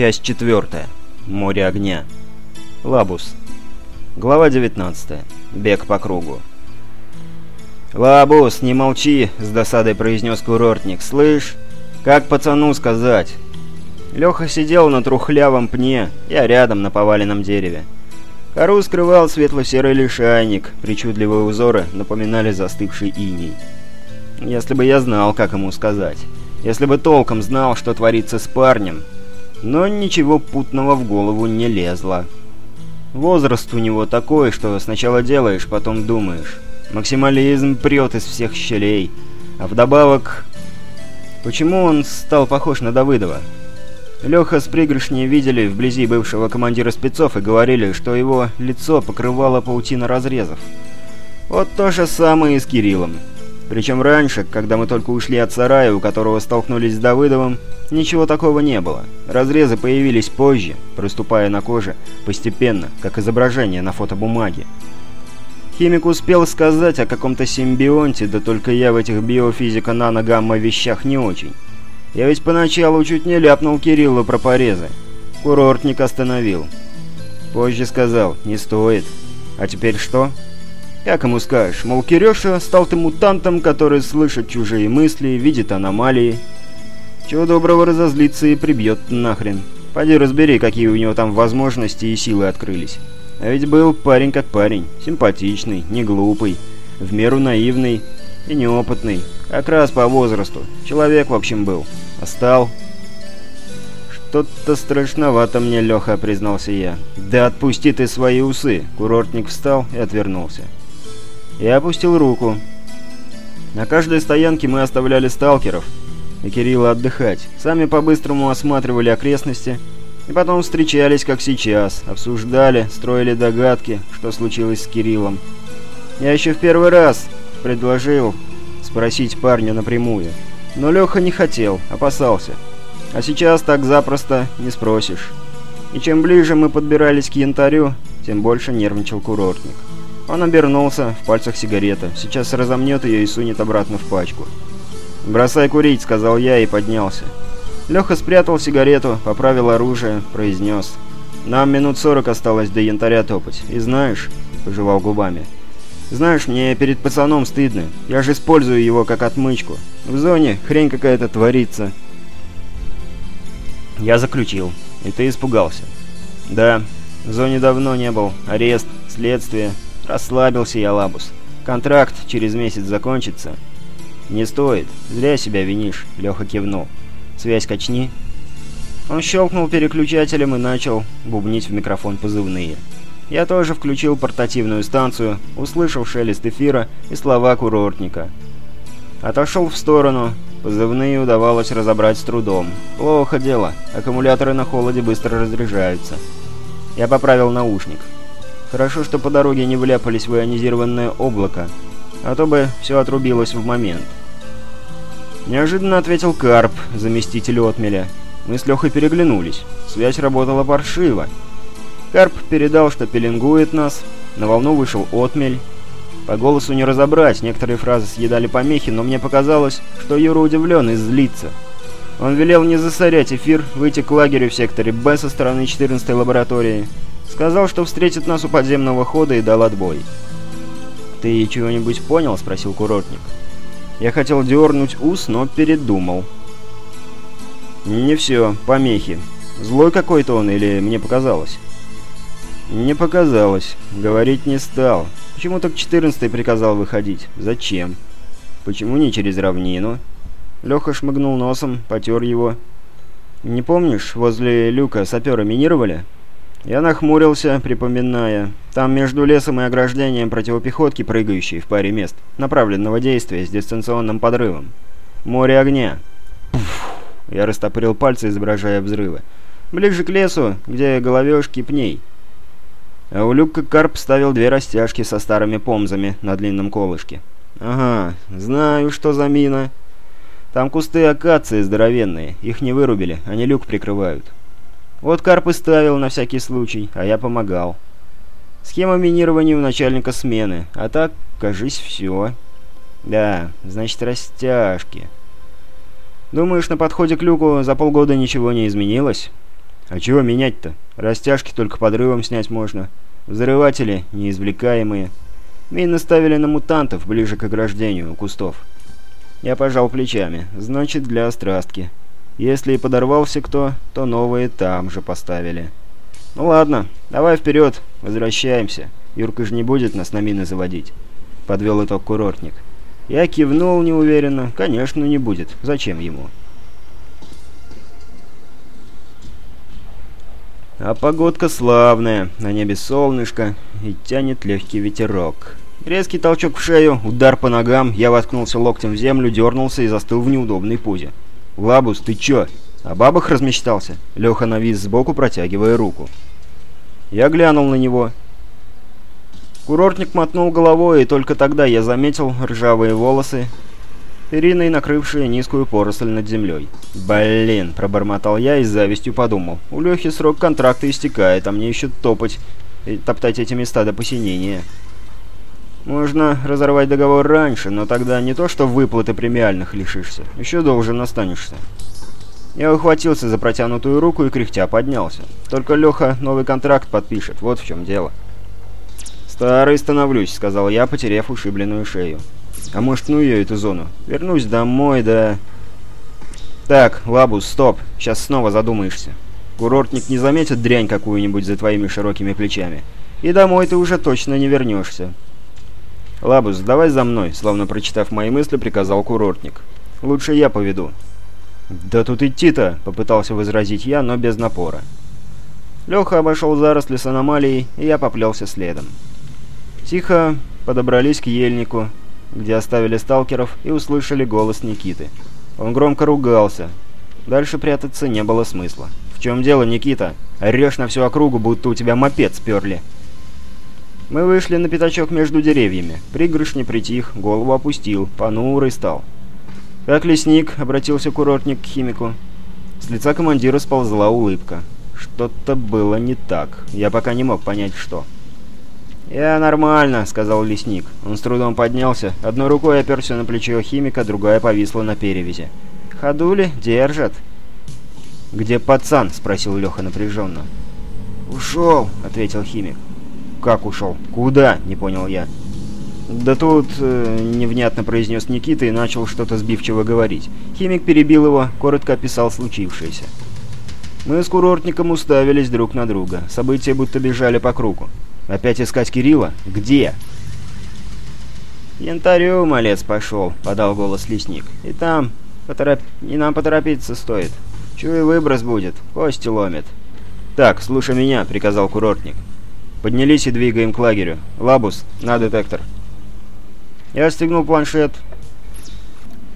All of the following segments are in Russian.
Часть 4. Море огня. Лабус. Глава 19. Бег по кругу. «Лабус, не молчи!» — с досадой произнес курортник. «Слышь, как пацану сказать?» Леха сидел на трухлявом пне, я рядом на поваленном дереве. Кору скрывал светло-серый лишайник, причудливые узоры напоминали застывший иней. Если бы я знал, как ему сказать. Если бы толком знал, что творится с парнем. Но ничего путного в голову не лезло. Возраст у него такой, что сначала делаешь, потом думаешь. Максимализм прет из всех щелей. А вдобавок... Почему он стал похож на Давыдова? Леха с пригоршней видели вблизи бывшего командира спецов и говорили, что его лицо покрывало паутина разрезов. Вот то же самое и с Кириллом. Причем раньше, когда мы только ушли от сарая, у которого столкнулись с Давыдовым, ничего такого не было. Разрезы появились позже, проступая на коже, постепенно, как изображение на фотобумаге. Химик успел сказать о каком-то симбионте, да только я в этих биофизико-нано-гамма вещах не очень. Я ведь поначалу чуть не ляпнул Кириллу про порезы. Курортник остановил. Позже сказал, не стоит. А теперь что? Как ему скажешь, мол, Кирёша стал ты мутантом, который слышит чужие мысли, видит аномалии. Чего доброго разозлится и прибьет нахрен. Пойди разбери, какие у него там возможности и силы открылись. А ведь был парень как парень, симпатичный, не глупый, в меру наивный и неопытный, как раз по возрасту. Человек, в общем, был. А стал... «Что-то страшновато мне, Леха», — признался я. «Да отпусти ты свои усы!» Курортник встал и отвернулся. Я опустил руку. На каждой стоянке мы оставляли сталкеров и Кирилла отдыхать. Сами по-быстрому осматривали окрестности и потом встречались, как сейчас, обсуждали, строили догадки, что случилось с Кириллом. Я еще в первый раз предложил спросить парня напрямую, но Леха не хотел, опасался. А сейчас так запросто не спросишь. И чем ближе мы подбирались к янтарю, тем больше нервничал курортник. Он обернулся, в пальцах сигарета. Сейчас разомнет ее и сунет обратно в пачку. «Бросай курить», — сказал я и поднялся. Леха спрятал сигарету, поправил оружие, произнес. «Нам минут сорок осталось до янтаря топать. И знаешь...» — пожевал губами. «Знаешь, мне перед пацаном стыдно. Я же использую его как отмычку. В зоне хрень какая-то творится». Я заключил. И ты испугался. «Да. В зоне давно не был. Арест, следствие, Расслабился я, Лабус. Контракт через месяц закончится. Не стоит. Зря себя винишь, Леха кивнул. Связь качни. Он щелкнул переключателем и начал бубнить в микрофон позывные. Я тоже включил портативную станцию, услышал шелест эфира и слова курортника. Отошел в сторону. Позывные удавалось разобрать с трудом. Плохо дело. Аккумуляторы на холоде быстро разряжаются. Я поправил наушник. Хорошо, что по дороге не вляпались в ионизированное облако, а то бы все отрубилось в момент. Неожиданно ответил Карп, заместитель отмеля. Мы с Лехой переглянулись. Связь работала паршиво. Карп передал, что пеленгует нас. На волну вышел отмель. По голосу не разобрать, некоторые фразы съедали помехи, но мне показалось, что Юра удивлен и злится. Он велел не засорять эфир, выйти к лагерю в секторе Б со стороны 14-й лаборатории. Сказал, что встретит нас у подземного хода и дал отбой. «Ты чего-нибудь понял?» — спросил курортник. Я хотел дернуть ус, но передумал. «Не все, помехи. Злой какой-то он или мне показалось?» «Не показалось. Говорить не стал. Почему так 14-й приказал выходить? Зачем? Почему не через равнину?» Леха шмыгнул носом, потер его. «Не помнишь, возле люка саперы минировали?» Я нахмурился, припоминая. Там между лесом и ограждением противопехотки, прыгающие в паре мест, направленного действия с дистанционным подрывом. Море огня. Пуф. Я растопырил пальцы, изображая взрывы. Ближе к лесу, где головешки пней. А у люка Карп ставил две растяжки со старыми помзами на длинном колышке. «Ага, знаю, что за мина. Там кусты акации здоровенные, их не вырубили, они люк прикрывают». Вот Карп и ставил на всякий случай, а я помогал. Схема минирования у начальника смены, а так, кажись, все. Да, значит, растяжки. Думаешь, на подходе к люку за полгода ничего не изменилось? «А чего менять-то? Растяжки только подрывом снять можно. Взрыватели неизвлекаемые. Мины ставили на мутантов ближе к ограждению у кустов». Я пожал плечами. «Значит, для острастки. Если и подорвался кто, то новые там же поставили». «Ну ладно, давай вперед, возвращаемся. Юрка же не будет нас на мины заводить», — подвел итог курортник. Я кивнул неуверенно. «Конечно, не будет. Зачем ему?» А погодка славная, на небе солнышко и тянет легкий ветерок. Резкий толчок в шею, удар по ногам, я воткнулся локтем в землю, дернулся и застыл в неудобной позе. «Лабус, ты чё?» О бабах размечтался. Леха навис сбоку, протягивая руку. Я глянул на него. Курортник мотнул головой, и только тогда я заметил ржавые волосы, периной накрывшие низкую поросль над землей. «Блин!» – пробормотал я и с завистью подумал. «У Лехи срок контракта истекает, а мне еще топать и топтать эти места до посинения». Можно разорвать договор раньше, но тогда не то что выплаты премиальных лишишься, еще должен останешься. Я ухватился за протянутую руку и кряхтя поднялся. Только Леха новый контракт подпишет, вот в чем дело. «Старый становлюсь», — сказал я, потерев ушибленную шею. «А может, ну ее, эту зону? Вернусь домой, да...» «Так, Лабус, стоп, сейчас снова задумаешься. Курортник не заметит дрянь какую-нибудь за твоими широкими плечами. И домой ты уже точно не вернешься». «Лабус, давай за мной», — словно прочитав мои мысли, приказал курортник. «Лучше я поведу». «Да тут идти-то!» — попытался возразить я, но без напора. Леха обошел заросли с аномалией, и я поплелся следом. Тихо подобрались к ельнику, где оставили сталкеров, и услышали голос Никиты. Он громко ругался. Дальше прятаться не было смысла. «В чем дело, Никита? Орешь на всю округу, будто у тебя мопед сперли!» Мы вышли на пятачок между деревьями. Пригоршни притих, голову опустил, понурый стал. «Как лесник?» — обратился курортник к химику. С лица командира сползла улыбка. Что-то было не так. Я пока не мог понять, что. «Я нормально», — сказал лесник. Он с трудом поднялся. Одной рукой оперся на плечо химика, другая повисла на перевязи. «Ходули? Держат?» «Где пацан?» — спросил Леха напряженно. «Ушел», — ответил химик. «Как ушел? Куда?» — не понял я. «Да тут...» э, — невнятно произнес Никита и начал что-то сбивчиво говорить. Химик перебил его, коротко описал случившееся. Мы с курортником уставились друг на друга. События будто бежали по кругу. Опять искать Кирилла? Где? «Янтарю, малец, пошел», — подал голос лесник. «И там... Потороп... И нам поторопиться стоит. Чую, выброс будет. Кости ломит». «Так, слушай меня», — приказал курортник. «Поднялись и двигаем к лагерю. Лабус, на детектор». Я отстегнул планшет.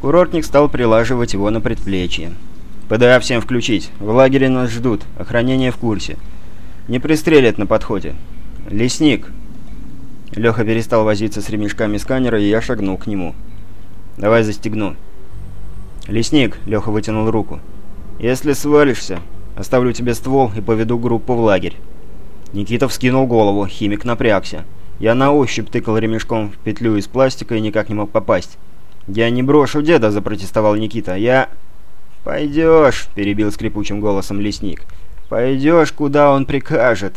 Курортник стал прилаживать его на предплечье. «ПДА всем включить. В лагере нас ждут. Охранение в курсе. Не пристрелят на подходе. Лесник!» Леха перестал возиться с ремешками сканера, и я шагнул к нему. «Давай застегну». «Лесник!» — Леха вытянул руку. «Если свалишься, оставлю тебе ствол и поведу группу в лагерь». Никита вскинул голову, химик напрягся. Я на ощупь тыкал ремешком в петлю из пластика и никак не мог попасть. «Я не брошу деда», — запротестовал Никита. «Я...» «Пойдешь», — перебил скрипучим голосом лесник. «Пойдешь, куда он прикажет».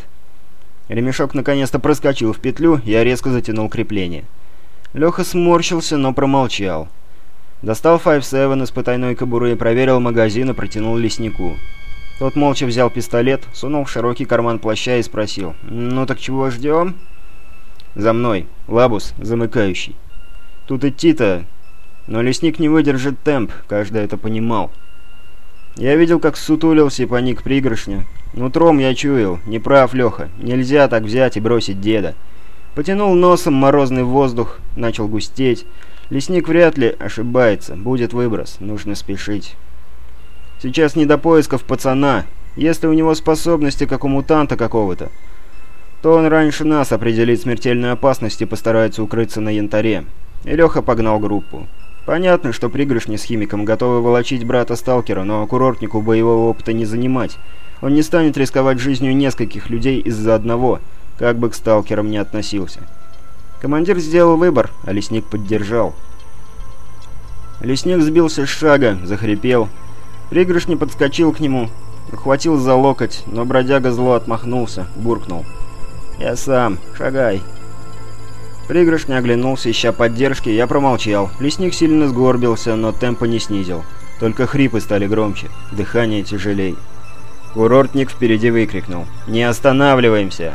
Ремешок наконец-то проскочил в петлю, я резко затянул крепление. Леха сморщился, но промолчал. Достал 5-7 из потайной кобуры проверил магазин и протянул леснику. Тот молча взял пистолет, сунул в широкий карман плаща и спросил. «Ну так чего ждем?» «За мной. Лабус, замыкающий». «Тут идти-то...» Но лесник не выдержит темп, каждый это понимал. Я видел, как сутулился и паник пригоршня. Нутром я чуял. Не прав, Леха. Нельзя так взять и бросить деда. Потянул носом морозный воздух, начал густеть. Лесник вряд ли ошибается. Будет выброс. Нужно спешить. Сейчас не до поисков пацана. Если у него способности, как у мутанта какого-то, то он раньше нас определит смертельную опасность и постарается укрыться на янтаре. И Леха погнал группу. Понятно, что пригоршни с химиком готовы волочить брата-сталкера, но курортнику боевого опыта не занимать. Он не станет рисковать жизнью нескольких людей из-за одного, как бы к сталкерам не относился. Командир сделал выбор, а лесник поддержал. Лесник сбился с шага, захрипел. Пригоршни подскочил к нему, Ухватил за локоть, но бродяга зло отмахнулся, буркнул. «Я сам. Шагай». Пригоршня оглянулся, ища поддержки, я промолчал. Лесник сильно сгорбился, но темпа не снизил. Только хрипы стали громче, дыхание тяжелей. Курортник впереди выкрикнул. «Не останавливаемся!»